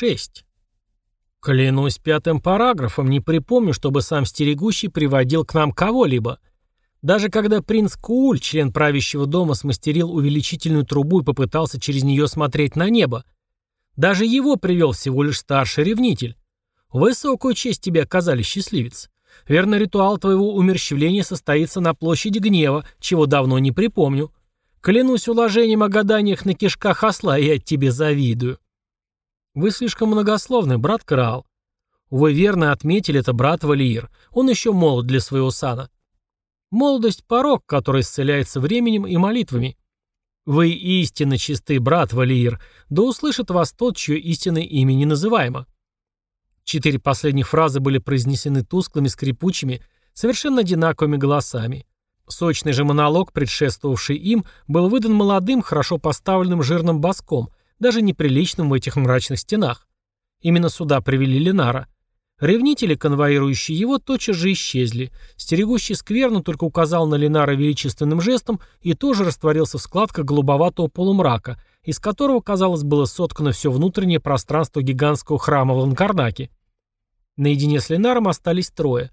6. Клянусь пятым параграфом, не припомню, чтобы сам стерегущий приводил к нам кого-либо. Даже когда принц Кууль, член правящего дома, смастерил увеличительную трубу и попытался через нее смотреть на небо, даже его привел всего лишь старший ревнитель. Высокую честь тебе оказали, счастливец. Верно, ритуал твоего умерщвления состоится на площади гнева, чего давно не припомню. Клянусь уложением о гаданиях на кишках осла, я тебе завидую. Вы слишком многословны, брат Краал. Вы верно отметили это, брат Валиир. Он еще молод для своего сана. Молодость – порог, который исцеляется временем и молитвами. Вы истинно чистый, брат Валиир, да услышит вас тот, чье истинное имя не называемо. Четыре последних фразы были произнесены тусклыми, скрипучими, совершенно одинаковыми голосами. Сочный же монолог, предшествовавший им, был выдан молодым, хорошо поставленным жирным боском, даже неприличным в этих мрачных стенах. Именно сюда привели Ленара. Ревнители, конвоирующие его, тотчас же исчезли. Стерегущий скверну только указал на Ленара величественным жестом и тоже растворился в складках голубоватого полумрака, из которого, казалось, было соткано все внутреннее пространство гигантского храма в Ланкарнаке. Наедине с Ленаром остались трое.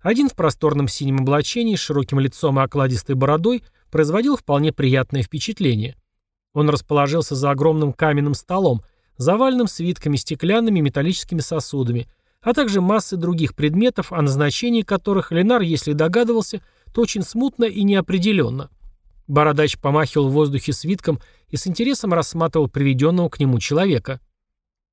Один в просторном синем облачении с широким лицом и окладистой бородой производил вполне приятное впечатление. Он расположился за огромным каменным столом, заваленным свитками, стеклянными и металлическими сосудами, а также массой других предметов, о назначении которых Ленар, если догадывался, то очень смутно и неопределенно. Бородач помахивал в воздухе свитком и с интересом рассматривал приведенного к нему человека.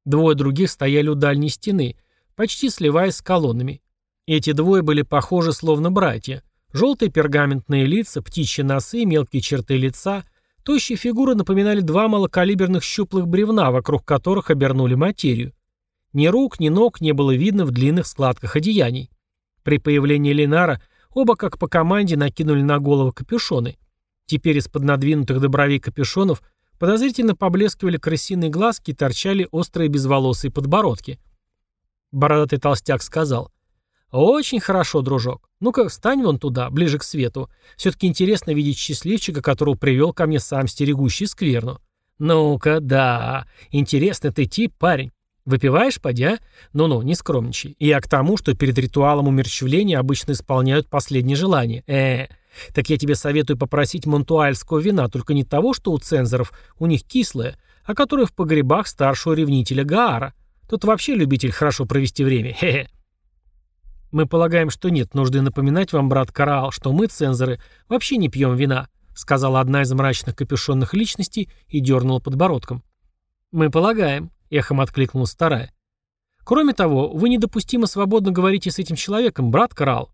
Двое других стояли у дальней стены, почти сливаясь с колоннами. Эти двое были похожи словно братья. Желтые пергаментные лица, птичьи носы, мелкие черты лица, тощие фигуры напоминали два малокалиберных щуплых бревна, вокруг которых обернули материю. Ни рук, ни ног не было видно в длинных складках одеяний. При появлении Ленара оба как по команде накинули на голову капюшоны. Теперь из-под надвинутых до бровей капюшонов подозрительно поблескивали крысиные глазки и торчали острые безволосые подбородки. Бородатый толстяк сказал. «Очень хорошо, дружок. Ну-ка, встань вон туда, ближе к свету. Все-таки интересно видеть счастливчика, которого привел ко мне сам стерегущий скверну. Ну-ка, да. Интересный ты тип, парень. Выпиваешь, подя? Ну-ну, не скромничай. Я к тому, что перед ритуалом умерщвления обычно исполняют последнее желание. э Так я тебе советую попросить монтуальского вина, только не того, что у цензоров, у них кислое, а которое в погребах старшего ревнителя Гаара. Тут вообще любитель хорошо провести время. Хе-хе. Мы полагаем, что нет нужды напоминать вам, брат Караал, что мы, цензоры, вообще не пьем вина, сказала одна из мрачных капюшонных личностей и дернула подбородком. Мы полагаем, эхом откликнулась вторая. Кроме того, вы недопустимо свободно говорите с этим человеком, брат Караал.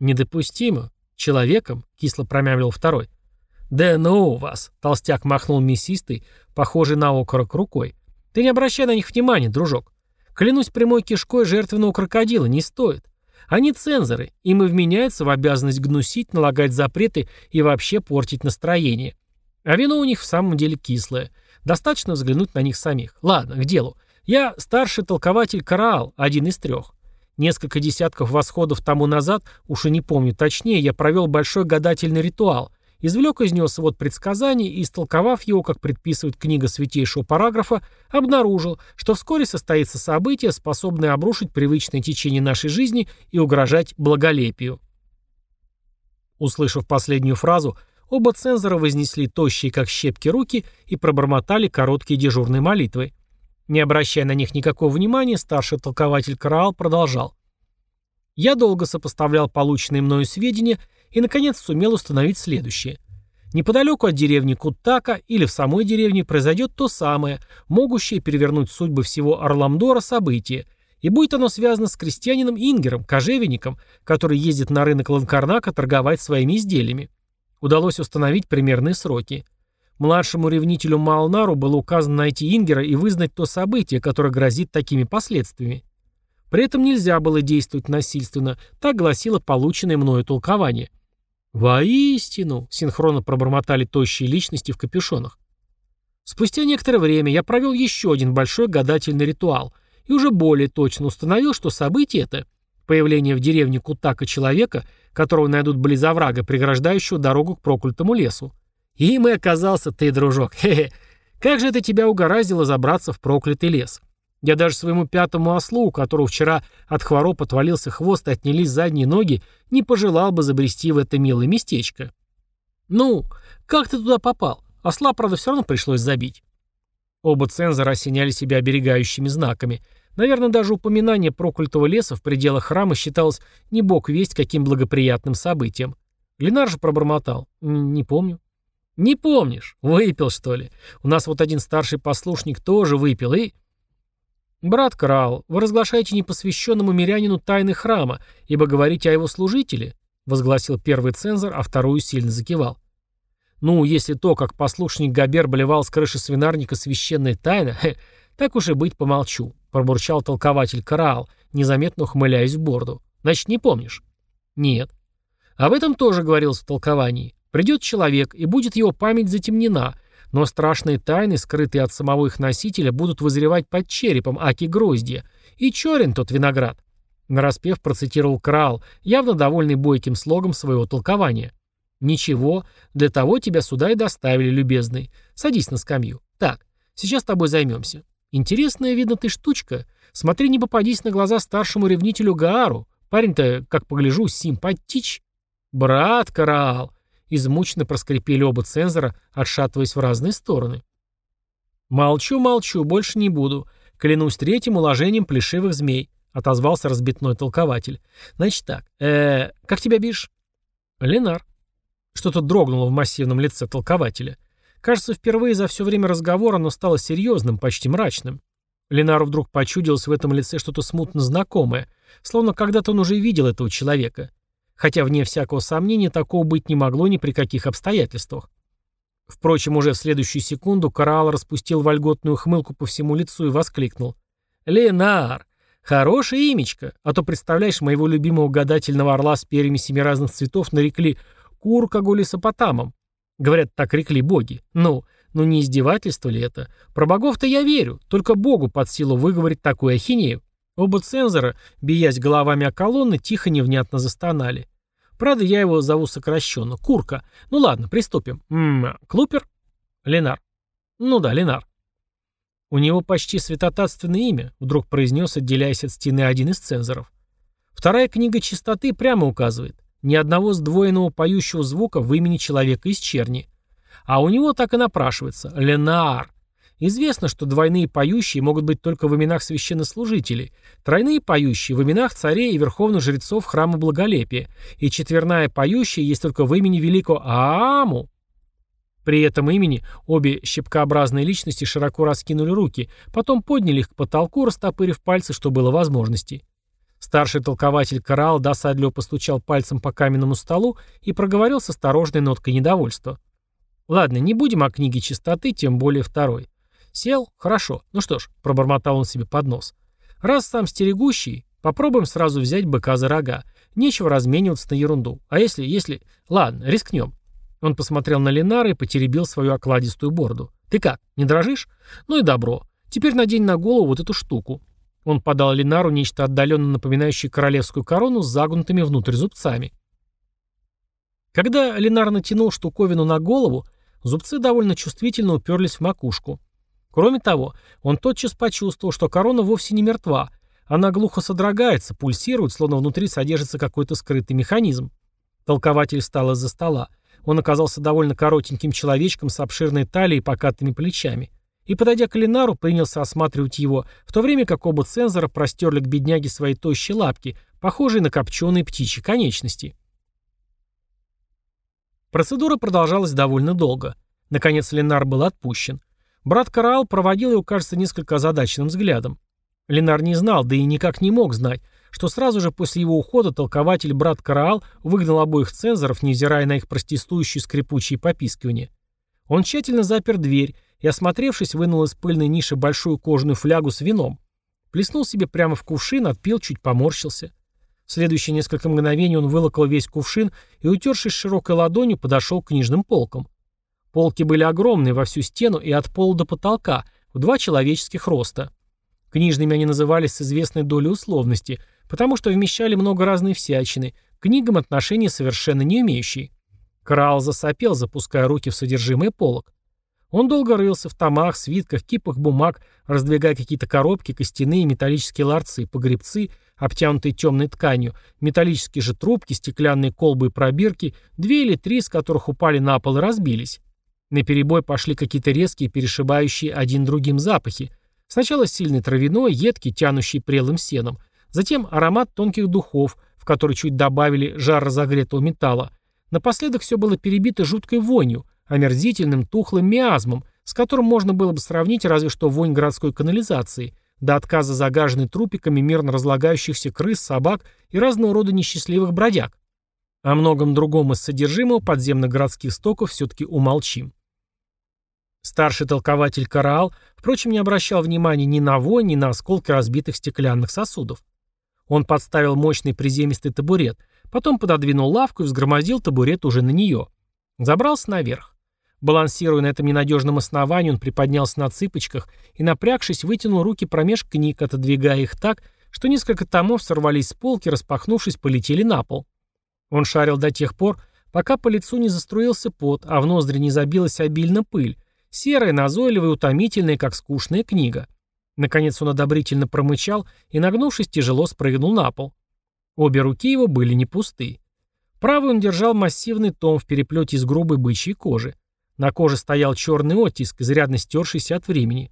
Недопустимо? Человеком? Кисло промямлил второй. «Да ну вас!» — толстяк махнул мясистый, похожий на окорок рукой. Ты не обращай на них внимания, дружок. Клянусь прямой кишкой жертвенного крокодила, не стоит. Они цензоры, им и вменяется в обязанность гнусить, налагать запреты и вообще портить настроение. А вино у них в самом деле кислое. Достаточно взглянуть на них самих. Ладно, к делу. Я старший толкователь Караал, один из трех. Несколько десятков восходов тому назад, уж и не помню точнее, я провел большой гадательный ритуал, извлек из него свод предсказаний и, истолковав его, как предписывает книга святейшего параграфа, обнаружил, что вскоре состоится событие, способное обрушить привычное течение нашей жизни и угрожать благолепию. Услышав последнюю фразу, оба цензора вознесли тощие, как щепки, руки и пробормотали короткие дежурные молитвы. Не обращая на них никакого внимания, старший толкователь Караал продолжал. Я долго сопоставлял полученные мною сведения и, наконец, сумел установить следующее. Неподалеку от деревни Куттака или в самой деревне произойдет то самое, могущее перевернуть судьбы всего Орламдора событие, и будет оно связано с крестьянином Ингером, кожевенником, который ездит на рынок Ланкарнака торговать своими изделиями. Удалось установить примерные сроки. Младшему ревнителю Малнару было указано найти Ингера и вызнать то событие, которое грозит такими последствиями. При этом нельзя было действовать насильственно, так гласило полученное мною толкование. «Воистину!» — синхронно пробормотали тощие личности в капюшонах. Спустя некоторое время я провел еще один большой гадательный ритуал и уже более точно установил, что событие это — появление в деревне Кутака человека, которого найдут близ оврага, преграждающего дорогу к проклятому лесу. Им и оказался ты, дружок. Хе-хе. Как же это тебя угораздило забраться в проклятый лес? Я даже своему пятому ослу, у которого вчера от хвороб отвалился хвост и отнялись задние ноги, не пожелал бы забрести в это милое местечко. «Ну, как ты туда попал? Осла, правда, все равно пришлось забить». Оба цензора осеняли себя оберегающими знаками. Наверное, даже упоминание проклятого леса в пределах храма считалось не бог весть каким благоприятным событием. Ленар же пробормотал. «Не помню». «Не помнишь? Выпил, что ли? У нас вот один старший послушник тоже выпил и...» «Брат Краал, вы разглашаете непосвященному мирянину тайны храма, ибо говорите о его служителе», — возгласил первый цензор, а вторую сильно закивал. «Ну, если то, как послушник Габер блевал с крыши свинарника священная тайна, хе, так уж и быть помолчу», — пробурчал толкователь Краал, незаметно ухмыляясь в борду. «Значит, не помнишь?» «Нет». Об этом тоже говорилось в толковании. Придет человек, и будет его память затемнена, но страшные тайны, скрытые от самого их носителя, будут вызревать под черепом Аки Гроздья. И черен тот виноград. Нараспев процитировал Крал, явно довольный бойким слогом своего толкования. «Ничего, для того тебя сюда и доставили, любезный. Садись на скамью. Так, сейчас тобой займемся. Интересная, видно, ты штучка. Смотри, не попадись на глаза старшему ревнителю Гаару. Парень-то, как погляжу, симпатич. Брат Караал, Измученно проскрипели оба цензора, отшатываясь в разные стороны. «Молчу, молчу, больше не буду. Клянусь третьим уложением плешивых змей», — отозвался разбитной толкователь. «Значит так, э, как тебя бишь?» «Ленар». Что-то дрогнуло в массивном лице толкователя. Кажется, впервые за все время разговора оно стало серьезным, почти мрачным. Ленару вдруг почудилось в этом лице что-то смутно знакомое, словно когда-то он уже видел этого человека хотя, вне всякого сомнения, такого быть не могло ни при каких обстоятельствах. Впрочем, уже в следующую секунду Караал распустил вольготную хмылку по всему лицу и воскликнул. «Ленар! Хорошее имечко! А то, представляешь, моего любимого гадательного орла с перьями семи разных цветов нарекли Куркагулисопотамом. Говорят, так рекли боги. Ну, ну не издевательство ли это? Про богов-то я верю, только богу под силу выговорить такую ахинею. Оба цензора, биясь головами о колонны, тихо невнятно застонали. Правда, я его зову сокращенно. Курка. Ну ладно, приступим. Ммм, Клупер? Ленар. Ну да, Ленар. У него почти святотатственное имя, вдруг произнес, отделяясь от стены один из цензоров. Вторая книга чистоты прямо указывает. Ни одного сдвоенного поющего звука в имени человека из черни. А у него так и напрашивается. Ленар. Известно, что двойные поющие могут быть только в именах священнослужителей, тройные поющие в именах царей и верховных жрецов храма Благолепия, и четверная поющая есть только в имени великого Ааму. При этом имени обе щепкообразные личности широко раскинули руки, потом подняли их к потолку, растопырив пальцы, что было возможности. Старший толкователь Караал досадливо постучал пальцем по каменному столу и проговорил с осторожной ноткой недовольства. «Ладно, не будем о книге чистоты, тем более второй. Сел? Хорошо. Ну что ж, пробормотал он себе под нос. Раз сам стерегущий, попробуем сразу взять быка за рога. Нечего размениваться на ерунду. А если, если... Ладно, рискнем. Он посмотрел на Ленара и потеребил свою окладистую борду. «Ты как, не дрожишь? Ну и добро. Теперь надень на голову вот эту штуку». Он подал Ленару нечто отдаленно напоминающее королевскую корону с загнутыми внутрь зубцами. Когда Ленар натянул штуковину на голову, зубцы довольно чувствительно уперлись в макушку. Кроме того, он тотчас почувствовал, что корона вовсе не мертва. Она глухо содрогается, пульсирует, словно внутри содержится какой-то скрытый механизм. Толкователь встал из-за стола. Он оказался довольно коротеньким человечком с обширной талией и покатыми плечами. И, подойдя к Ленару, принялся осматривать его, в то время как оба цензора простерли к бедняге свои тощие лапки, похожие на копченые птичьи конечности. Процедура продолжалась довольно долго. Наконец Ленар был отпущен. Брат Караал проводил его, кажется, несколько озадаченным взглядом. Ленар не знал, да и никак не мог знать, что сразу же после его ухода толкователь брат Караал выгнал обоих цензоров, невзирая на их протестующие скрипучие попискивания. Он тщательно запер дверь и, осмотревшись, вынул из пыльной ниши большую кожаную флягу с вином. Плеснул себе прямо в кувшин, отпил, чуть поморщился. В следующие несколько мгновений он вылокал весь кувшин и, утершись широкой ладонью, подошел к книжным полкам. Полки были огромные во всю стену и от пола до потолка, в два человеческих роста. Книжными они назывались с известной долей условности, потому что вмещали много разной всячины, к книгам отношения совершенно не имеющие. Крал засопел, запуская руки в содержимое полок. Он долго рылся в томах, свитках, кипах бумаг, раздвигая какие-то коробки, костяные, металлические ларцы, погребцы, обтянутые темной тканью, металлические же трубки, стеклянные колбы и пробирки, две или три из которых упали на пол и разбились. На перебой пошли какие-то резкие, перешибающие один другим запахи. Сначала сильный травяной, едкий, тянущий прелым сеном. Затем аромат тонких духов, в который чуть добавили жар разогретого металла. Напоследок все было перебито жуткой вонью – омерзительным тухлым миазмом, с которым можно было бы сравнить разве что вонь городской канализации, до отказа загаженной трупиками мирно разлагающихся крыс, собак и разного рода несчастливых бродяг. О многом другом из содержимого подземных городских стоков все-таки умолчим. Старший толкователь Караал, впрочем, не обращал внимания ни на вонь, ни на осколки разбитых стеклянных сосудов. Он подставил мощный приземистый табурет, потом пододвинул лавку и взгромоздил табурет уже на нее. Забрался наверх. Балансируя на этом ненадежном основании, он приподнялся на цыпочках и, напрягшись, вытянул руки промеж книг, отодвигая их так, что несколько томов сорвались с полки, распахнувшись, полетели на пол. Он шарил до тех пор, пока по лицу не заструился пот, а в ноздри не забилась обильно пыль, серая, назойливая, утомительная, как скучная книга. Наконец он одобрительно промычал и, нагнувшись, тяжело спрыгнул на пол. Обе руки его были не пусты. Правый он держал массивный том в переплете из грубой бычьей кожи. На коже стоял черный оттиск, изрядно стершийся от времени.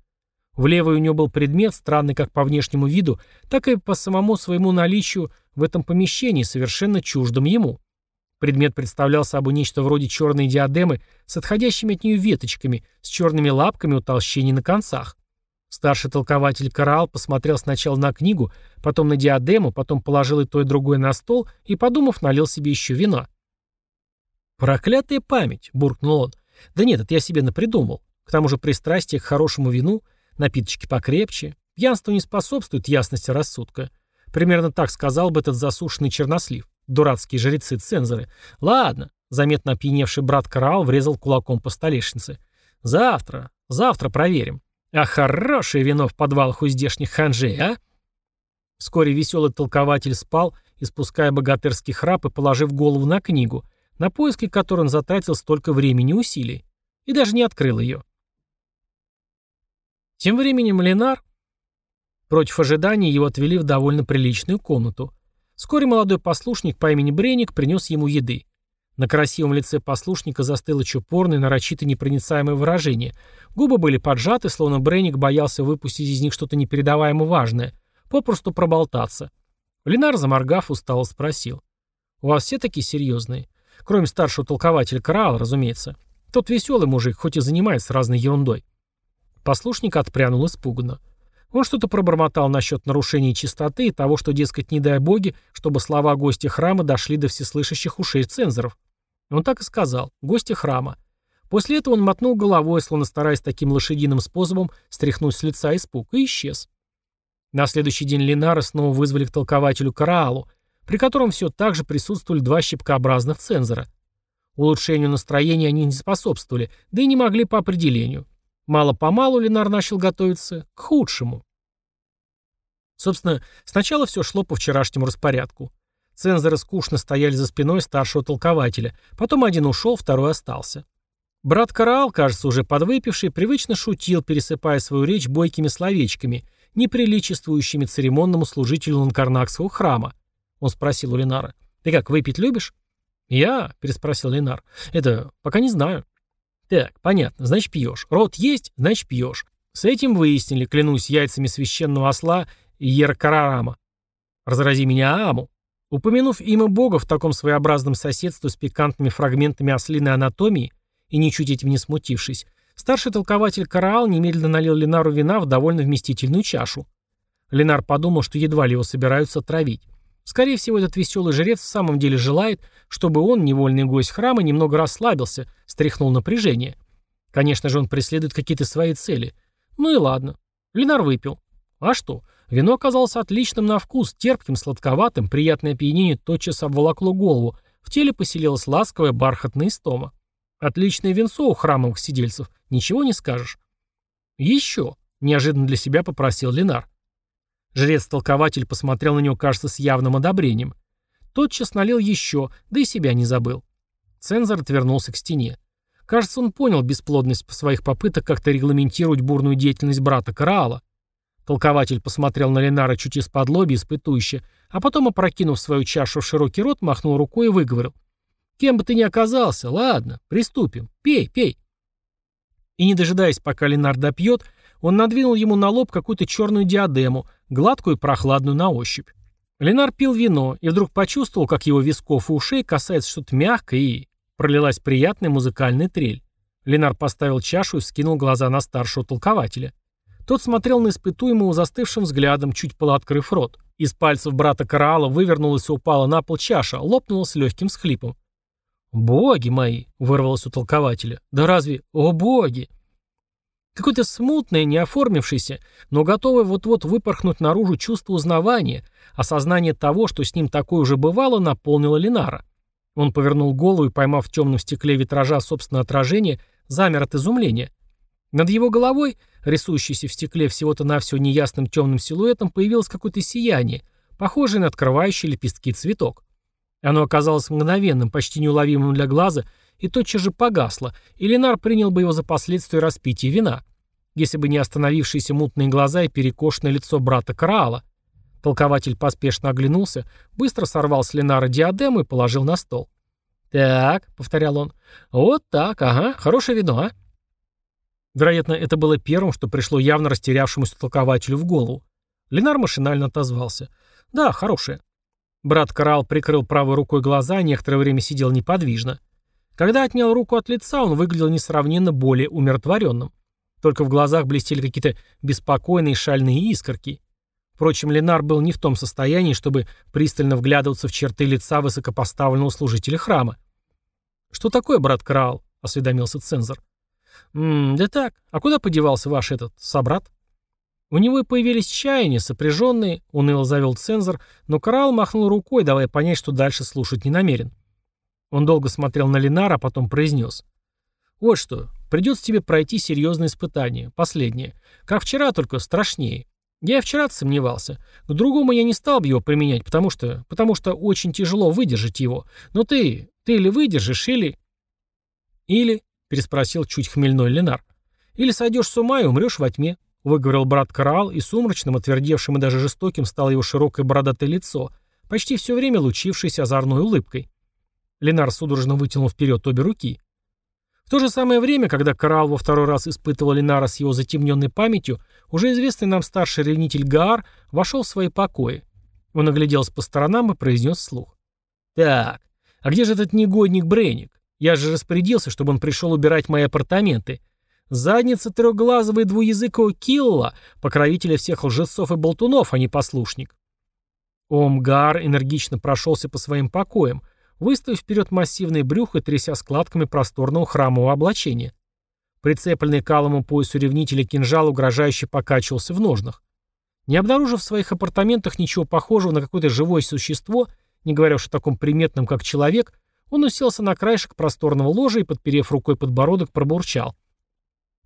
В левой у него был предмет, странный как по внешнему виду, так и по самому своему наличию в этом помещении, совершенно чуждым ему. Предмет представлял собой нечто вроде черной диадемы с отходящими от нее веточками, с черными лапками утолщений на концах. Старший толкователь Караал посмотрел сначала на книгу, потом на диадему, потом положил и то, и другое на стол и, подумав, налил себе еще вина. «Проклятая память!» — буркнул он. Да нет, это я себе напридумал. К тому же пристрастие к хорошему вину, напиточки покрепче. Пьянство не способствует ясности рассудка. Примерно так сказал бы этот засушенный чернослив. Дурацкие жрецы-цензоры. Ладно, заметно опьяневший брат Караал врезал кулаком по столешнице. Завтра, завтра проверим. А хорошее вино в подвалах у здешних ханжей, а? Вскоре веселый толкователь спал, испуская богатырский храп и положив голову на книгу, на поиски которой он затратил столько времени и усилий, и даже не открыл ее. Тем временем Ленар, против ожидания, его отвели в довольно приличную комнату. Вскоре молодой послушник по имени Бреник принес ему еды. На красивом лице послушника застыло чупорное, нарочито непроницаемое выражение. Губы были поджаты, словно Бреник боялся выпустить из них что-то непередаваемо важное, попросту проболтаться. Ленар, заморгав, устало спросил. «У вас все такие серьезные? Кроме старшего толкователя Караала, разумеется. Тот веселый мужик, хоть и занимается разной ерундой. Послушник отпрянул испуганно. Он что-то пробормотал насчет нарушения чистоты и того, что, дескать, не дай боги, чтобы слова гостя храма дошли до всеслышащих ушей цензоров. Он так и сказал. Гости храма. После этого он мотнул головой, словно стараясь таким лошадиным способом стряхнуть с лица испуг, и исчез. На следующий день Ленара снова вызвали к толкователю Караалу, при котором все так же присутствовали два щипкообразных цензора. Улучшению настроения они не способствовали, да и не могли по определению. Мало-помалу Ленар начал готовиться к худшему. Собственно, сначала все шло по вчерашнему распорядку. Цензоры скучно стояли за спиной старшего толкователя, потом один ушел, второй остался. Брат Караал, кажется, уже подвыпивший, привычно шутил, пересыпая свою речь бойкими словечками, неприличествующими церемонному служителю Ланкарнакского храма. Он спросил у Ленара. «Ты как, выпить любишь?» «Я?» — переспросил Ленар. «Это пока не знаю». «Так, понятно. Значит, пьешь. Рот есть, значит, пьешь. С этим выяснили, клянусь яйцами священного осла Еркарарама. Разрази меня Аму». Упомянув имя Бога в таком своеобразном соседстве с пикантными фрагментами ослиной анатомии, и ничуть этим не смутившись, старший толкователь Караал немедленно налил Ленару вина в довольно вместительную чашу. Ленар подумал, что едва ли его собираются травить. Скорее всего, этот веселый жрец в самом деле желает, чтобы он, невольный гость храма, немного расслабился, стряхнул напряжение. Конечно же, он преследует какие-то свои цели. Ну и ладно. Ленар выпил. А что? Вино оказалось отличным на вкус, терпким, сладковатым, приятное опьянение тотчас обволокло голову, в теле поселилась ласковая бархатная истома. Отличное венцо у храмовых сидельцев, ничего не скажешь. Еще, неожиданно для себя попросил Ленар. Жрец-толкователь посмотрел на него, кажется, с явным одобрением. Тотчас налил еще, да и себя не забыл. Цензор отвернулся к стене. Кажется, он понял бесплодность своих попыток как-то регламентировать бурную деятельность брата Караала. Толкователь посмотрел на Ленара чуть из-под лоби, испытующе, а потом, опрокинув свою чашу в широкий рот, махнул рукой и выговорил. «Кем бы ты ни оказался, ладно, приступим. Пей, пей». И не дожидаясь, пока Ленар допьет, он надвинул ему на лоб какую-то черную диадему, гладкую и прохладную на ощупь. Ленар пил вино и вдруг почувствовал, как его висков и ушей касается что-то мягкое и... Пролилась приятная музыкальная трель. Ленар поставил чашу и скинул глаза на старшего толкователя. Тот смотрел на испытуемого застывшим взглядом, чуть полуоткрыв рот. Из пальцев брата Караала вывернулась и упала на пол чаша, лопнула с легким схлипом. «Боги мои!» — вырвалось у толкователя. «Да разве... О, боги!» Какое-то смутное, не оформившееся, но готовое вот-вот выпорхнуть наружу чувство узнавания, осознание того, что с ним такое уже бывало, наполнило Ленара. Он повернул голову и, поймав в темном стекле витража собственное отражение, замер от изумления. Над его головой, рисующейся в стекле всего-то навсего неясным темным силуэтом, появилось какое-то сияние, похожее на открывающий лепестки цветок. Оно оказалось мгновенным, почти неуловимым для глаза, и тотчас же погасло, и Ленар принял бы его за последствия распития вина, если бы не остановившиеся мутные глаза и перекошенное лицо брата Караала. Толкователь поспешно оглянулся, быстро сорвал с Ленара диадему и положил на стол. «Так», — повторял он, — «вот так, ага, хорошее вино, а?» Вероятно, это было первым, что пришло явно растерявшемуся толкователю в голову. Ленар машинально отозвался. «Да, хорошее». Брат Карал прикрыл правой рукой глаза, некоторое время сидел неподвижно. Когда отнял руку от лица, он выглядел несравненно более умиротворенным. Только в глазах блестели какие-то беспокойные шальные искорки. Впрочем, Ленар был не в том состоянии, чтобы пристально вглядываться в черты лица высокопоставленного служителя храма. «Что такое, брат Краал?» — осведомился цензор. «М да так. А куда подевался ваш этот собрат?» У него и появились чаяния, сопряженные, уныло завел цензор, но Краал махнул рукой, давая понять, что дальше слушать не намерен. Он долго смотрел на Ленара, а потом произнес. «Вот что, придется тебе пройти серьезное испытание, последнее. Как вчера, только страшнее. Я вчера сомневался. К другому я не стал бы его применять, потому что... потому что очень тяжело выдержать его. Но ты... ты или выдержишь, или... Или... переспросил чуть хмельной Ленар. Или сойдешь с ума и умрешь во тьме, выговорил брат Караал, и сумрачным, отвердевшим и даже жестоким стало его широкое бородатое лицо, почти все время лучившееся озорной улыбкой. Ленар судорожно вытянул вперед обе руки. В то же самое время, когда Карал во второй раз испытывал Ленара с его затемненной памятью, уже известный нам старший ревнитель Гаар вошел в свои покои. Он огляделся по сторонам и произнес вслух. «Так, а где же этот негодник Брейник? Я же распорядился, чтобы он пришел убирать мои апартаменты. Задница трехглазого и двуязыкого Килла, покровителя всех лжецов и болтунов, а не послушник». Омгар энергично прошелся по своим покоям, выставив вперед массивное брюхо, тряся складками просторного храмового облачения. Прицепленный к алому поясу ревнителя кинжал угрожающе покачивался в ножнах. Не обнаружив в своих апартаментах ничего похожего на какое-то живое существо, не говоря уж о таком приметном, как человек, он уселся на краешек просторного ложа и, подперев рукой подбородок, пробурчал.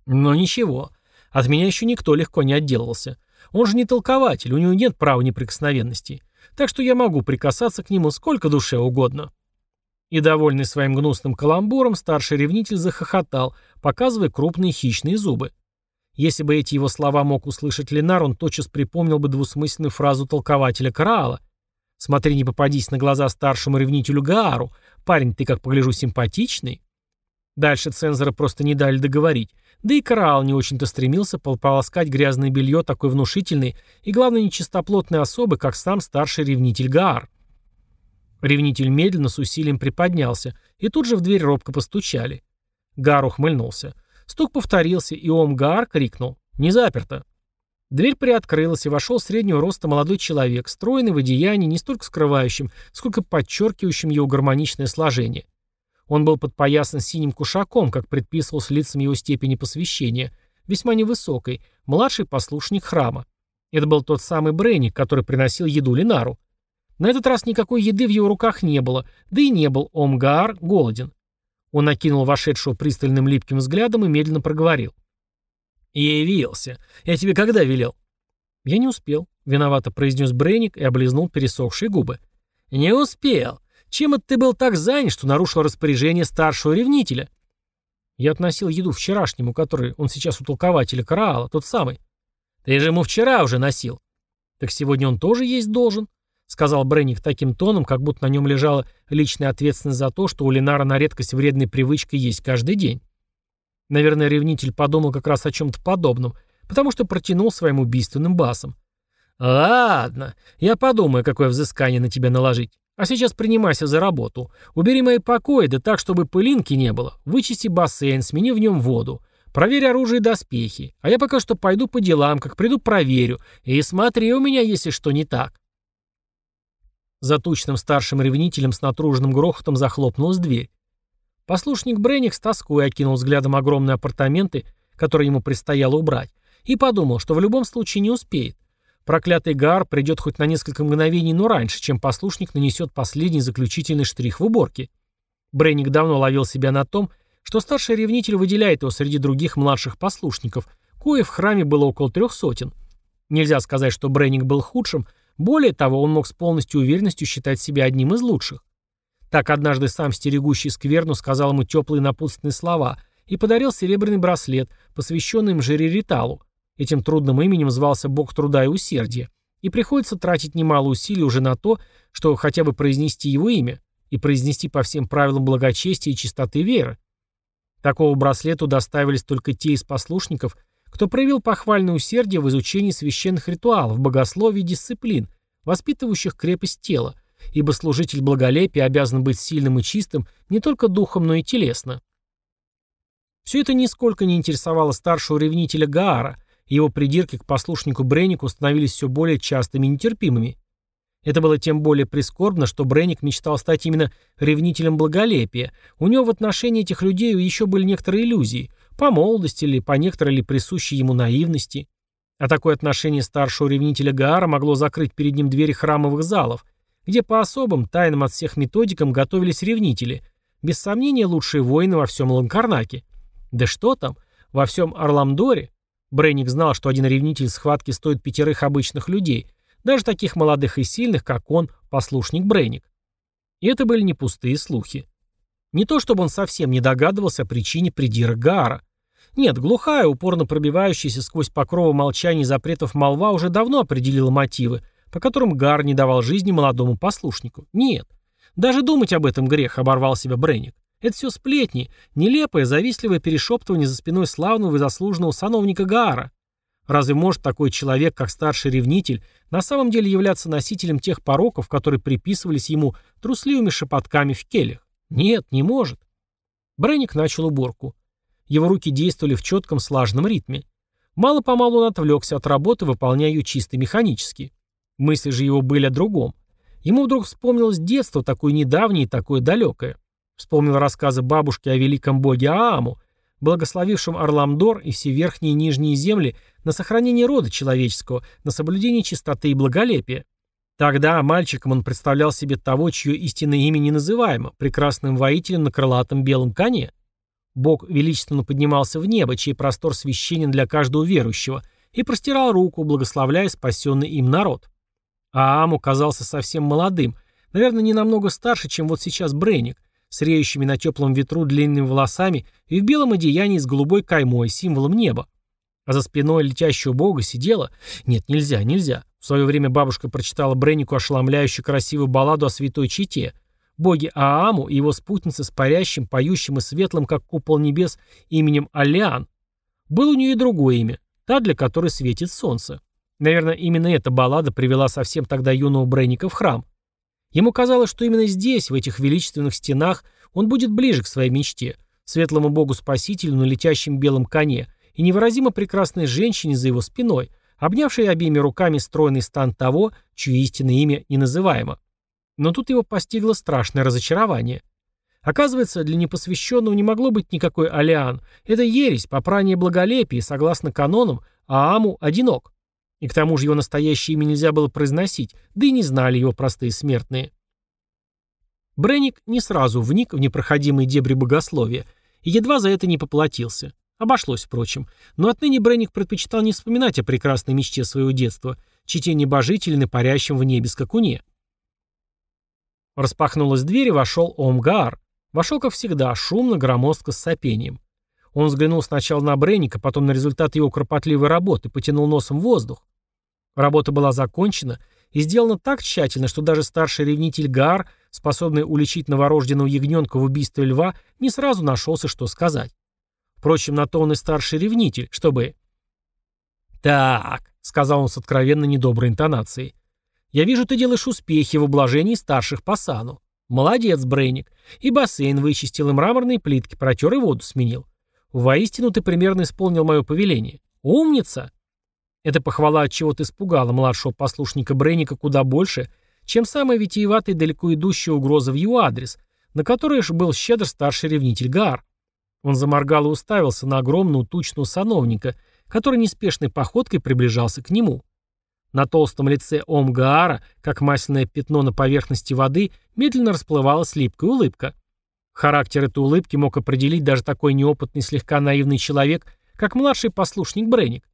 «Но ничего, от меня еще никто легко не отделался. Он же не толкователь, у него нет права неприкосновенности, так что я могу прикасаться к нему сколько душе угодно». И, довольный своим гнусным каламбуром, старший ревнитель захохотал, показывая крупные хищные зубы. Если бы эти его слова мог услышать Ленар, он тотчас припомнил бы двусмысленную фразу толкователя Караала. «Смотри, не попадись на глаза старшему ревнителю Гаару. Парень, ты, как погляжу, симпатичный». Дальше цензора просто не дали договорить. Да и Караал не очень-то стремился полоскать грязное белье такой внушительной и, главное, нечистоплотной особы, как сам старший ревнитель Гаар. Ревнитель медленно с усилием приподнялся, и тут же в дверь робко постучали. Гар ухмыльнулся. Стук повторился, и Омгар крикнул «Не заперто!». Дверь приоткрылась, и вошел среднего роста молодой человек, стройный в одеянии, не столько скрывающим, сколько подчеркивающим его гармоничное сложение. Он был подпоясан синим кушаком, как предписывалось лицам его степени посвящения, весьма невысокой, младший послушник храма. Это был тот самый Бренник, который приносил еду Линару. На этот раз никакой еды в его руках не было, да и не был Омгаар голоден. Он накинул вошедшего пристальным липким взглядом и медленно проговорил. «Я явился. Я тебе когда велел?» «Я не успел», — виновато произнес Брейник и облизнул пересохшие губы. «Не успел. Чем это ты был так занят, что нарушил распоряжение старшего ревнителя?» Я относил еду вчерашнему, который он сейчас у толкователя Караала, тот самый. Ты же ему вчера уже носил. Так сегодня он тоже есть должен, сказал Бренник таким тоном, как будто на нем лежала личная ответственность за то, что у Ленара на редкость вредной привычкой есть каждый день. Наверное, ревнитель подумал как раз о чем-то подобном, потому что протянул своим убийственным басом. «Ладно, я подумаю, какое взыскание на тебя наложить. А сейчас принимайся за работу. Убери мои покои, да так, чтобы пылинки не было. Вычисти бассейн, смени в нем воду. Проверь оружие и доспехи. А я пока что пойду по делам, как приду, проверю. И смотри у меня, если что не так». За тучным старшим ревнителем с натруженным грохотом захлопнулась дверь. Послушник Бренник с тоской окинул взглядом огромные апартаменты, которые ему предстояло убрать, и подумал, что в любом случае не успеет. Проклятый Гар придет хоть на несколько мгновений, но раньше, чем послушник нанесет последний заключительный штрих в уборке. Брейник давно ловил себя на том, что старший ревнитель выделяет его среди других младших послушников, кое в храме было около трех сотен. Нельзя сказать, что Брейник был худшим, более того, он мог с полностью уверенностью считать себя одним из лучших. Так однажды сам стерегущий скверну сказал ему теплые напутственные слова и подарил серебряный браслет, посвященный им Жерериталу, Этим трудным именем звался бог труда и усердия, и приходится тратить немало усилий уже на то, что хотя бы произнести его имя, и произнести по всем правилам благочестия и чистоты веры. Такого браслету доставились только те из послушников, кто проявил похвальное усердие в изучении священных ритуалов, богословий и дисциплин, воспитывающих крепость тела, ибо служитель благолепия обязан быть сильным и чистым не только духом, но и телесно. Все это нисколько не интересовало старшего ревнителя Гаара, его придирки к послушнику Бреннику становились все более частыми и нетерпимыми. Это было тем более прискорбно, что Бренник мечтал стать именно ревнителем благолепия. У него в отношении этих людей еще были некоторые иллюзии, по молодости или по некоторой ли присущей ему наивности. А такое отношение старшего ревнителя Гаара могло закрыть перед ним двери храмовых залов, где по особым, тайным от всех методикам готовились ревнители, без сомнения лучшие воины во всем Ланкарнаке. Да что там, во всем Орламдоре, Брейник знал, что один ревнитель схватки стоит пятерых обычных людей, даже таких молодых и сильных, как он, послушник Брейник. И это были не пустые слухи. Не то чтобы он совсем не догадывался о причине придира Гаара. Нет, глухая, упорно пробивающаяся сквозь покровы молчания и запретов молва уже давно определила мотивы, по которым Гар не давал жизни молодому послушнику. Нет. Даже думать об этом грех, оборвал себя Брейник. Это все сплетни, нелепое, завистливое перешептывание за спиной славного и заслуженного сановника Гаара. Разве может такой человек, как старший ревнитель, на самом деле являться носителем тех пороков, которые приписывались ему трусливыми шепотками в келях? Нет, не может. Бренник начал уборку. Его руки действовали в четком слаженном ритме. Мало-помалу он отвлекся от работы, выполняя ее чисто механически. Мысли же его были о другом. Ему вдруг вспомнилось детство, такое недавнее и такое далекое. Вспомнил рассказы бабушки о великом боге Ааму, благословившем Орламдор и все верхние и нижние земли на сохранение рода человеческого, на соблюдение чистоты и благолепия. Тогда мальчиком он представлял себе того, чье истинное имя не называемо, прекрасным воителем на крылатом белом коне. Бог величественно поднимался в небо, чей простор священен для каждого верующего, и простирал руку, благословляя спасенный им народ. Ааму казался совсем молодым, наверное, не намного старше, чем вот сейчас Брейник, с реющими на теплом ветру длинными волосами и в белом одеянии с голубой каймой, символом неба. А за спиной летящего бога сидела... Нет, нельзя, нельзя. В свое время бабушка прочитала Бреннику ошеломляющую красивую балладу о святой Чите, боге Ааму и его спутнице с парящим, поющим и светлым, как купол небес, именем Алиан. Было у нее и другое имя, та, для которой светит солнце. Наверное, именно эта баллада привела совсем тогда юного Бренника в храм. Ему казалось, что именно здесь, в этих величественных стенах, он будет ближе к своей мечте, светлому богу-спасителю на летящем белом коне и невыразимо прекрасной женщине за его спиной, обнявшей обеими руками стройный стан того, чье истинное имя не называемо. Но тут его постигло страшное разочарование. Оказывается, для непосвященного не могло быть никакой Алиан. Это ересь, попрание благолепия, согласно канонам, Ааму одинок. И к тому же его настоящее имя нельзя было произносить, да и не знали его простые смертные. Бренник не сразу вник в непроходимые дебри богословия и едва за это не поплатился. Обошлось, впрочем. Но отныне Бренник предпочитал не вспоминать о прекрасной мечте своего детства, чите небожителен и парящем в небе скакуне. Распахнулась дверь и вошел Омгаар. Вошел, как всегда, шумно, громоздко, с сопением. Он взглянул сначала на Бренника, потом на результат его кропотливой работы, потянул носом воздух. Работа была закончена и сделана так тщательно, что даже старший ревнитель Гаар, способный уличить новорожденного ягненка в убийстве льва, не сразу нашелся, что сказать. Впрочем, на то он и старший ревнитель, чтобы... «Так», — сказал он с откровенно недоброй интонацией, — «я вижу, ты делаешь успехи в ублажении старших по сану. Молодец, Брейник. И бассейн вычистил, и мраморные плитки протер, и воду сменил. Воистину ты примерно исполнил мое повеление. Умница!» Эта похвала от чего-то испугала младшего послушника Брейника куда больше, чем самая витиеватая и далеко идущая угроза в его адрес, на которой же был щедр старший ревнитель Гаар. Он заморгал и уставился на огромного тучного сановника, который неспешной походкой приближался к нему. На толстом лице Омгаара, как масляное пятно на поверхности воды, медленно расплывалась липкая улыбка. Характер этой улыбки мог определить даже такой неопытный слегка наивный человек, как младший послушник Бренник.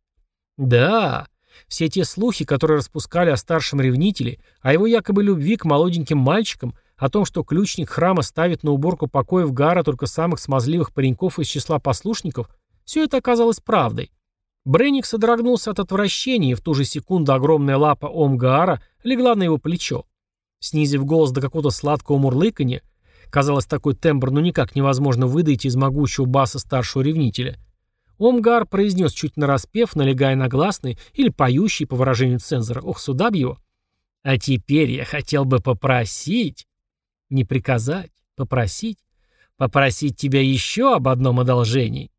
Да, все те слухи, которые распускали о старшем ревнителе, о его якобы любви к молоденьким мальчикам, о том, что ключник храма ставит на уборку покоев Гара только самых смазливых пареньков из числа послушников, все это оказалось правдой. Бренник содрогнулся от отвращения, и в ту же секунду огромная лапа Омгаара легла на его плечо. Снизив голос до какого-то сладкого мурлыканья, казалось, такой тембр ну никак невозможно выдать из могучего баса старшего ревнителя, Омгар произнес чуть нараспев, налегая на гласный или поющий, по выражению цензора, ох, сюда б его. А теперь я хотел бы попросить, не приказать, попросить, попросить тебя еще об одном одолжении.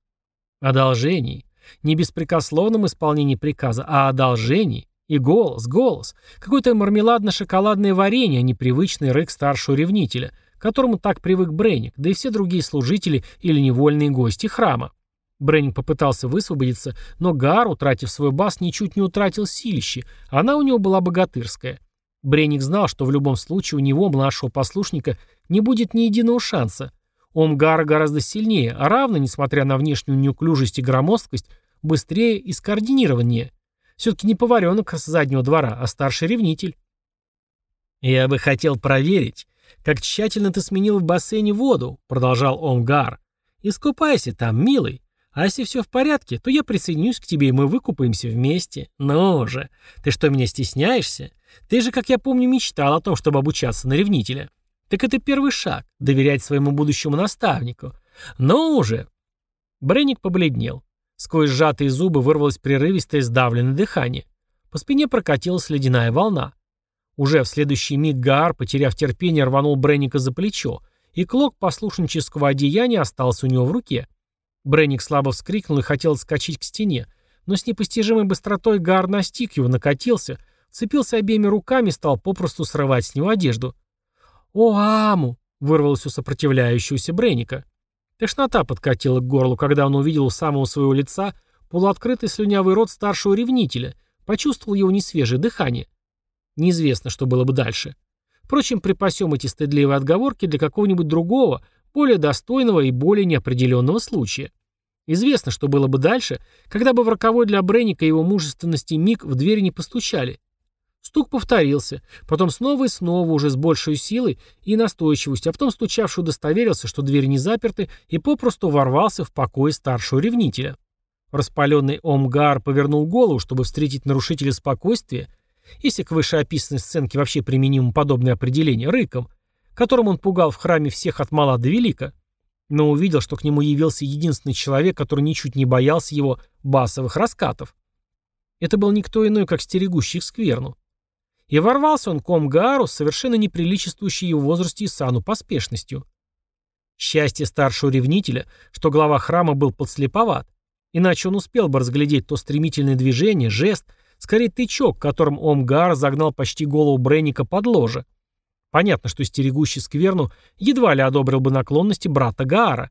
Одолжении. Не беспрекословном исполнении приказа, а одолжении. И голос, голос. Какое-то мармеладно-шоколадное варенье, а не привычный рык старшего ревнителя, к которому так привык Брейник, да и все другие служители или невольные гости храма. Бреннинг попытался высвободиться, но Гар, утратив свой бас, ничуть не утратил силище, она у него была богатырская. Бренник знал, что в любом случае у него, младшего послушника, не будет ни единого шанса. Он Гара гораздо сильнее, а равно, несмотря на внешнюю неуклюжесть и громоздкость, быстрее и скоординированнее. Все-таки не поваренок с заднего двора, а старший ревнитель. «Я бы хотел проверить, как тщательно ты сменил в бассейне воду», — продолжал Омгар. «Искупайся там, милый. А если все в порядке, то я присоединюсь к тебе, и мы выкупаемся вместе. Ну же, ты что, меня стесняешься? Ты же, как я помню, мечтал о том, чтобы обучаться на ревнителя. Так это первый шаг — доверять своему будущему наставнику. Ну уже!» Бренник побледнел. Сквозь сжатые зубы вырвалось прерывистое сдавленное дыхание. По спине прокатилась ледяная волна. Уже в следующий миг Гаар, потеряв терпение, рванул Бренника за плечо, и клок послушнического одеяния остался у него в руке. Бренник слабо вскрикнул и хотел отскочить к стене, но с непостижимой быстротой Гар настиг его, накатился, цепился обеими руками и стал попросту срывать с него одежду. «О, Аму!» — вырвалось у сопротивляющегося Бренника. Тошнота подкатила к горлу, когда он увидел у самого своего лица полуоткрытый слюнявый рот старшего ревнителя, почувствовал его несвежее дыхание. Неизвестно, что было бы дальше. Впрочем, припасем эти стыдливые отговорки для какого-нибудь другого, более достойного и более неопределенного случая. Известно, что было бы дальше, когда бы в роковой для Бренника его мужественности миг в дверь не постучали. Стук повторился, потом снова и снова, уже с большей силой и настойчивостью, а потом стучавший удостоверился, что двери не заперты, и попросту ворвался в покой старшего ревнителя. Распаленный Омгар повернул голову, чтобы встретить нарушителя спокойствия, если к вышеописанной сценке вообще применимо подобное определение, рыком, которым он пугал в храме всех от мала до велика но увидел, что к нему явился единственный человек, который ничуть не боялся его басовых раскатов. Это был никто иной, как стерегущий скверну. И ворвался он к Омгаару с совершенно неприличествующей его возрасте и сану поспешностью. Счастье старшего ревнителя, что глава храма был подслеповат, иначе он успел бы разглядеть то стремительное движение, жест, скорее тычок, которым Омгаар загнал почти голову Бренника под ложе. Понятно, что стерегущий скверну едва ли одобрил бы наклонности брата Гаара.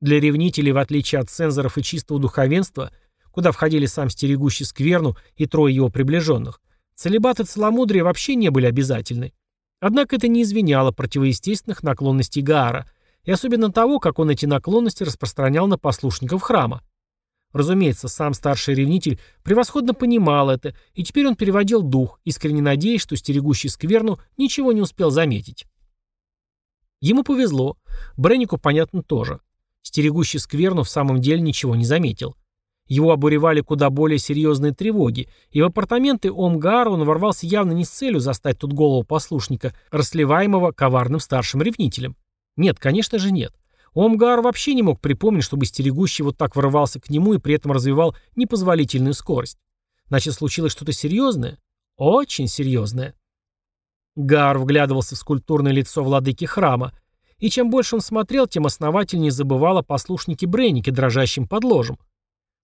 Для ревнителей, в отличие от цензоров и чистого духовенства, куда входили сам стерегущий скверну и трое его приближенных, целебат и целомудрие вообще не были обязательны. Однако это не извиняло противоестественных наклонностей Гаара, и особенно того, как он эти наклонности распространял на послушников храма. Разумеется, сам старший ревнитель превосходно понимал это, и теперь он переводил дух, искренне надеясь, что стерегущий скверну ничего не успел заметить. Ему повезло, Бреннику, понятно, тоже. Стерегущий скверну в самом деле ничего не заметил. Его обуревали куда более серьезные тревоги, и в апартаменты Омгара он ворвался явно не с целью застать тут голову послушника, расливаемого коварным старшим ревнителем. Нет, конечно же нет. Омгар вообще не мог припомнить, чтобы стерегущий вот так ворвался к нему и при этом развивал непозволительную скорость. Значит, случилось что-то серьезное? Очень серьезное. Гар вглядывался в скульптурное лицо владыки храма, и чем больше он смотрел, тем основательнее забывал о послушнике Бреннике, дрожащем под ложем.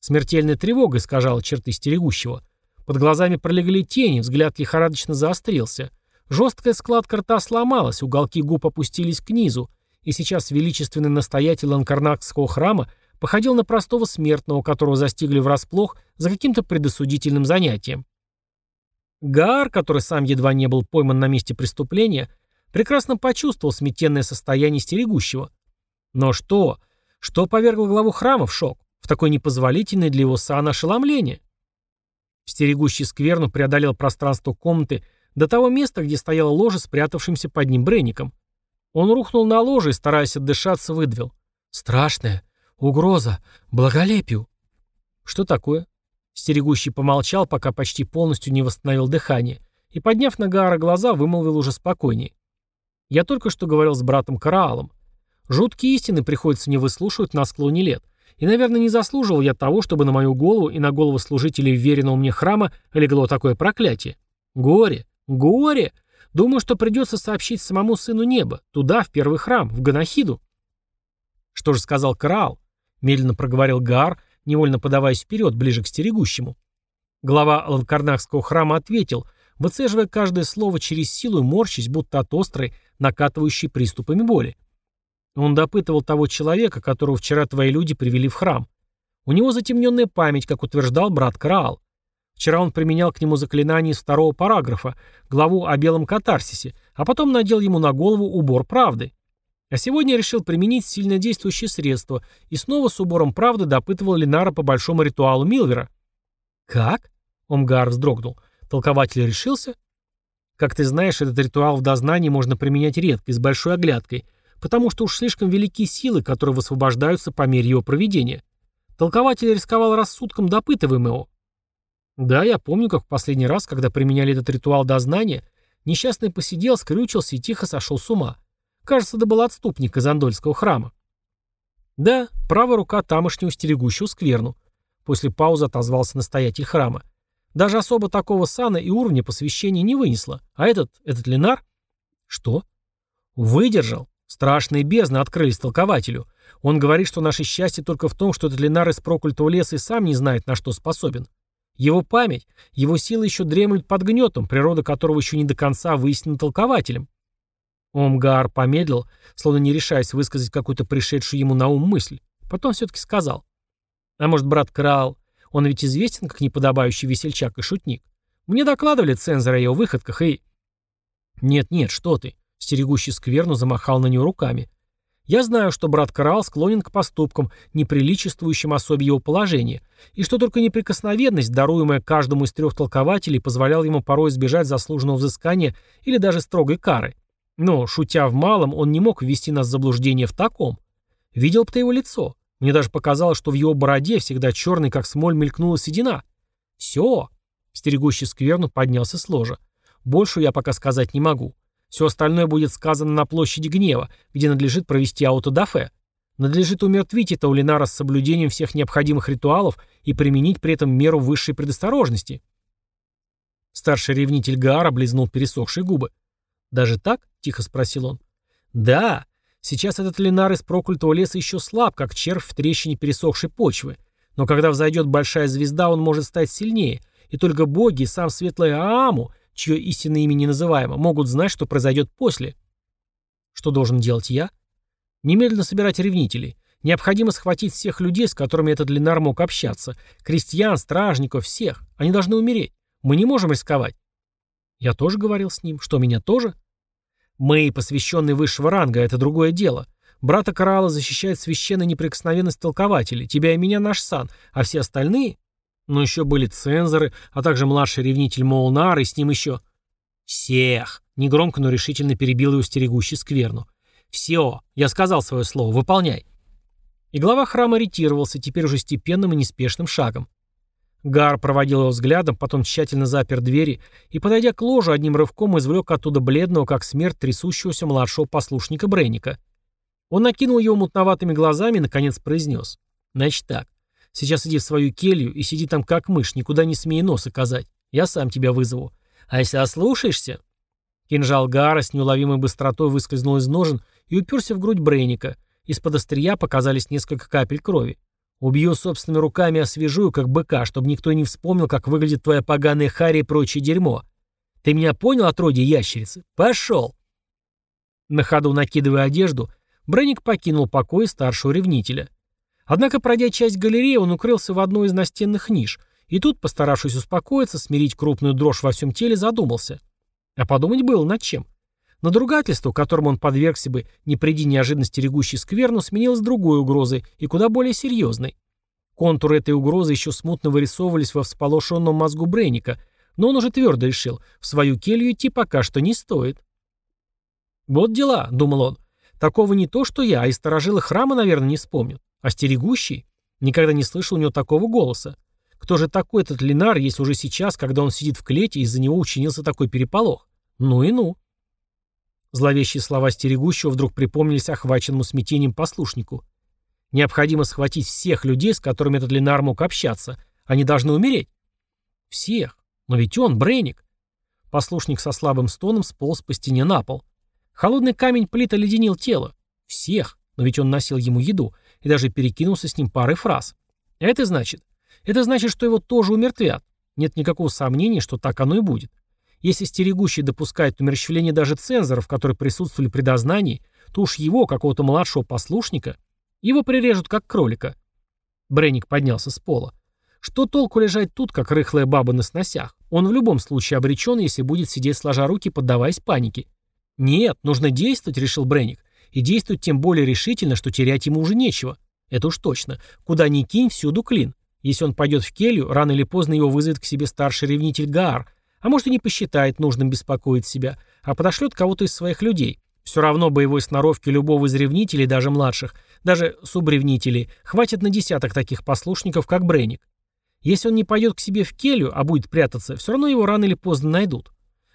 Смертельная тревога искажала черты стерегущего. Под глазами пролегли тени, взгляд лихорадочно заострился. Жесткая складка рта сломалась, уголки губ опустились к низу, и сейчас величественный настоятель Ланкарнакского храма походил на простого смертного, которого застигли врасплох за каким-то предосудительным занятием. Гаар, который сам едва не был пойман на месте преступления, прекрасно почувствовал сметенное состояние стерегущего. Но что? Что повергло главу храма в шок? В такое непозволительное для его сана ошеломление? Стерегущий скверну преодолел пространство комнаты до того места, где стояла ложа, спрятавшимся под ним Бренником. Он рухнул на ложе и, стараясь отдышаться, выдавил. «Страшная. Угроза. Благолепию». «Что такое?» Стерегущий помолчал, пока почти полностью не восстановил дыхание, и, подняв на Гаара глаза, вымолвил уже спокойнее. «Я только что говорил с братом Караалом. Жуткие истины приходится мне выслушивать на склоне лет, и, наверное, не заслуживал я того, чтобы на мою голову и на голову служителей веренного мне храма легло такое проклятие. Горе! Горе! Думаю, что придется сообщить самому сыну неба, туда, в первый храм, в Ганахиду». «Что же сказал Караал?» — медленно проговорил Гаар, невольно подаваясь вперед, ближе к стерегущему. Глава Ланкарнахского храма ответил, выцеживая каждое слово через силу и морщись, будто от острой, накатывающей приступами боли. Он допытывал того человека, которого вчера твои люди привели в храм. У него затемненная память, как утверждал брат Караал. Вчера он применял к нему заклинание из второго параграфа, главу о белом катарсисе, а потом надел ему на голову убор правды. А сегодня решил применить сильно действующее средство и снова с убором правды допытывал Ленара по большому ритуалу Милвера. «Как?» — Омгар вздрогнул. «Толкователь решился?» «Как ты знаешь, этот ритуал в дознании можно применять редко и с большой оглядкой, потому что уж слишком велики силы, которые высвобождаются по мере его проведения. Толкователь рисковал рассудком допытываемого». «Да, я помню, как в последний раз, когда применяли этот ритуал дознания, несчастный посидел, скрючился и тихо сошел с ума». Кажется, это был отступник из Андольского храма. Да, правая рука тамошнего стерегущего скверну. После паузы отозвался настоятель храма. Даже особо такого сана и уровня посвящения не вынесла. А этот, этот Ленар? Что? Выдержал. Страшные бездны открылись толкователю. Он говорит, что наше счастье только в том, что этот Ленар из проклятого леса и сам не знает, на что способен. Его память, его силы еще дремлют под гнетом, природа которого еще не до конца выяснена толкователем. Омгар помедлил, словно не решаясь высказать какую-то пришедшую ему на ум мысль. Потом все-таки сказал. «А может, брат Крал, он ведь известен как неподобающий весельчак и шутник. Мне докладывали цензоры о его выходках и...» «Нет-нет, что ты!» Стерегущий скверну замахал на него руками. «Я знаю, что брат Крал склонен к поступкам, неприличествующим особе его положения, и что только неприкосновенность, даруемая каждому из трех толкователей, позволяла ему порой избежать заслуженного взыскания или даже строгой кары. Но, шутя в малом, он не мог ввести нас в заблуждение в таком. Видел бы ты его лицо. Мне даже показалось, что в его бороде, всегда черный, как смоль, мелькнула седина. Все. Стерегущий скверну поднялся с ложа. Больше я пока сказать не могу. Все остальное будет сказано на площади гнева, где надлежит провести аутодафе. Надлежит умертвить этого Ленара с соблюдением всех необходимых ритуалов и применить при этом меру высшей предосторожности. Старший ревнитель Гаара облизнул пересохшие губы. «Даже так?» — тихо спросил он. «Да. Сейчас этот Ленар из проклятого леса еще слаб, как червь в трещине пересохшей почвы. Но когда взойдет большая звезда, он может стать сильнее, и только боги сам светлый Ааму, чье истинное имя не называемо, могут знать, что произойдет после». «Что должен делать я?» «Немедленно собирать ревнителей». Необходимо схватить всех людей, с которыми этот Ленар мог общаться. Крестьян, стражников, всех. Они должны умереть. Мы не можем рисковать. Я тоже говорил с ним. Что, меня тоже? Мы, посвященные высшего ранга, это другое дело. Брата Карала защищает священная неприкосновенность толкователей. Тебя и меня наш сан. А все остальные? Ну, еще были цензоры, а также младший ревнитель Молнар, и с ним еще... Всех! Негромко, но решительно перебил его стерегущий скверну. Все, я сказал свое слово, выполняй. И глава храма ретировался, теперь уже степенным и неспешным шагом. Гар проводил его взглядом, потом тщательно запер двери и, подойдя к ложу, одним рывком извлек оттуда бледного, как смерть, трясущегося младшего послушника Брейника. Он накинул его мутноватыми глазами и, наконец, произнес. «Значит так. Сейчас иди в свою келью и сиди там как мышь, никуда не смей нос оказать. Я сам тебя вызову. А если ослушаешься...» Кинжал Гара с неуловимой быстротой выскользнул из ножен и уперся в грудь Брейника. Из-под острия показались несколько капель крови. Убью собственными руками, освежую, как быка, чтобы никто не вспомнил, как выглядит твоя поганая харя и прочее дерьмо. Ты меня понял, отродье ящерицы? Пошел!» На ходу накидывая одежду, Бренник покинул покой старшего ревнителя. Однако, пройдя часть галереи, он укрылся в одной из настенных ниш, и тут, постаравшись успокоиться, смирить крупную дрожь во всем теле, задумался. А подумать было над чем. Надругательство, которому он подвергся бы, не приди неожиданности регущей скверну, сменилось другой угрозой и куда более серьезной. Контуры этой угрозы еще смутно вырисовывались во всполошенном мозгу Брейника, но он уже твердо решил, в свою келью идти пока что не стоит. «Вот дела», — думал он. «Такого не то, что я, а и сторожилы храма, наверное, не вспомнят. А стерегущий? Никогда не слышал у него такого голоса. Кто же такой этот Ленар, если уже сейчас, когда он сидит в клете, из-за него учинился такой переполох? Ну и ну». Зловещие слова стерегущего вдруг припомнились охваченному смятением послушнику. Необходимо схватить всех людей, с которыми этот Ленар мог общаться. Они должны умереть. Всех. Но ведь он, Брейник. Послушник со слабым стоном сполз по стене на пол. Холодный камень плита леденил тело. Всех. Но ведь он носил ему еду и даже перекинулся с ним парой фраз. Это значит? Это значит, что его тоже умертвят. Нет никакого сомнения, что так оно и будет. Если стерегущий допускает умерщвление даже цензоров, которые присутствовали при дознании, то уж его, какого-то младшего послушника, его прирежут как кролика. Бренник поднялся с пола. Что толку лежать тут, как рыхлая баба на сносях? Он в любом случае обречен, если будет сидеть сложа руки, поддаваясь панике. Нет, нужно действовать, решил Бренник. И действовать тем более решительно, что терять ему уже нечего. Это уж точно. Куда ни кинь, всюду клин. Если он пойдет в келью, рано или поздно его вызовет к себе старший ревнитель Гаар, а может и не посчитает нужным беспокоить себя, а подошлет кого-то из своих людей. Все равно боевой сноровки любого из ревнителей, даже младших, даже субревнителей, хватит на десяток таких послушников, как Брейник. Если он не пойдет к себе в келью, а будет прятаться, все равно его рано или поздно найдут.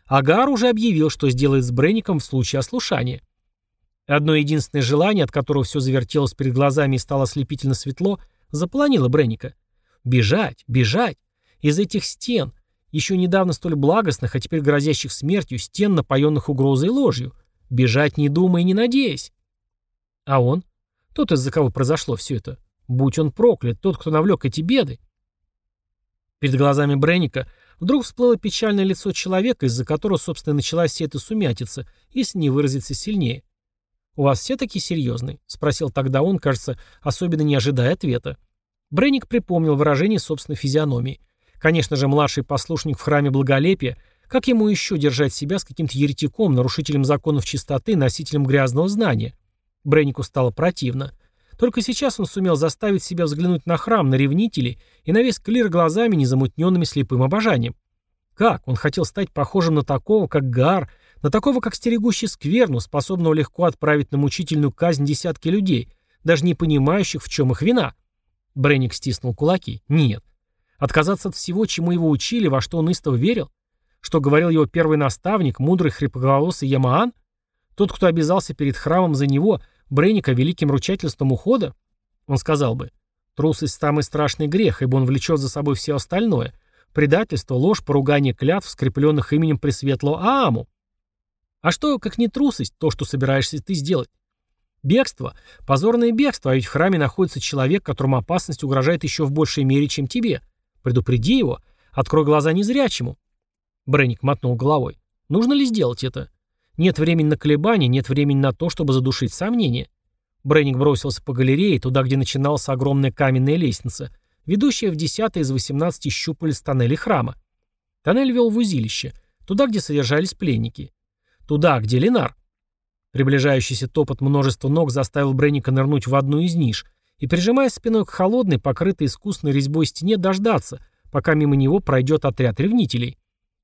Агар уже объявил, что сделает с Брейником в случае ослушания. Одно единственное желание, от которого все завертелось перед глазами и стало ослепительно светло, заполонило Брейника. Бежать, бежать. Из этих стен, еще недавно столь благостных, а теперь грозящих смертью, стен, напоенных угрозой и ложью. Бежать не думая и не надеясь. А он? Тот, из-за кого произошло все это. Будь он проклят, тот, кто навлек эти беды. Перед глазами Бренника вдруг всплыло печальное лицо человека, из-за которого, собственно, началась вся эта сумятица, если не выразиться сильнее. «У вас все такие серьезные?» — спросил тогда он, кажется, особенно не ожидая ответа. Бренник припомнил выражение собственной физиономии. Конечно же, младший послушник в храме благолепия, как ему еще держать себя с каким-то еретиком, нарушителем законов чистоты, носителем грязного знания? Бреннику стало противно. Только сейчас он сумел заставить себя взглянуть на храм, на ревнителей и на весь клир глазами, незамутненными слепым обожанием. Как? Он хотел стать похожим на такого, как Гар, на такого, как стерегущий скверну, способного легко отправить на мучительную казнь десятки людей, даже не понимающих, в чем их вина. Бренник стиснул кулаки. Нет. Отказаться от всего, чему его учили, во что он истово верил? Что говорил его первый наставник, мудрый хрипоголосый Ямаан? Тот, кто обязался перед храмом за него, Брейника, великим ручательством ухода? Он сказал бы, трусость – самый страшный грех, ибо он влечет за собой все остальное. Предательство, ложь, поругание клятв, скрепленных именем Пресветлого Ааму. А что, как не трусость, то, что собираешься ты сделать? Бегство. Позорное бегство, а ведь в храме находится человек, которому опасность угрожает еще в большей мере, чем тебе. Предупреди его. Открой глаза незрячему. Бренник мотнул головой. Нужно ли сделать это? Нет времени на колебания, нет времени на то, чтобы задушить сомнения. Бренник бросился по галерее, туда, где начиналась огромная каменная лестница, ведущая в десятый из 18 щупалец тоннелей храма. Тоннель вел в узилище, туда, где содержались пленники. Туда, где Ленар. Приближающийся топот множества ног заставил Бренника нырнуть в одну из ниш, и, прижимаясь спиной к холодной, покрытой искусной резьбой стене, дождаться, пока мимо него пройдет отряд ревнителей.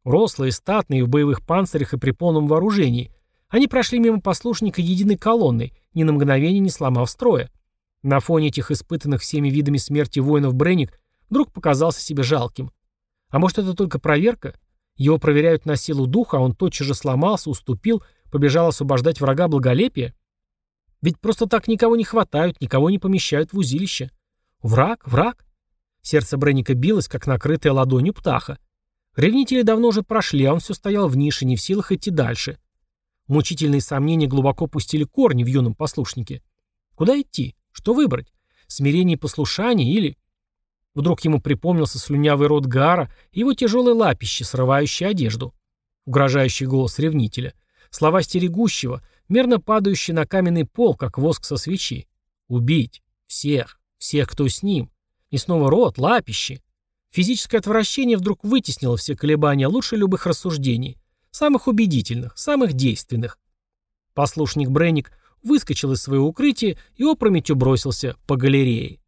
Рослые, статные, в боевых панцирях и при полном вооружении. Они прошли мимо послушника единой колонной, ни на мгновение не сломав строя. На фоне этих испытанных всеми видами смерти воинов Бренник вдруг показался себе жалким. А может это только проверка? Его проверяют на силу духа, а он тотчас же сломался, уступил, побежал освобождать врага благолепия? Ведь просто так никого не хватают, никого не помещают в узилище. Враг, враг. Сердце Бренника билось, как накрытое ладонью птаха. Ревнители давно уже прошли, а он все стоял в нише, не в силах идти дальше. Мучительные сомнения глубоко пустили корни в юном послушнике. Куда идти? Что выбрать? Смирение и послушание или... Вдруг ему припомнился слюнявый рот Гара и его тяжелое лапище, срывающее одежду. Угрожающий голос ревнителя. Слова стерегущего, мерно падающие на каменный пол, как воск со свечи. Убить. Всех. Всех, кто с ним. И снова рот, лапище. Физическое отвращение вдруг вытеснило все колебания лучше любых рассуждений. Самых убедительных, самых действенных. Послушник Бренник выскочил из своего укрытия и опрометью бросился по галерее.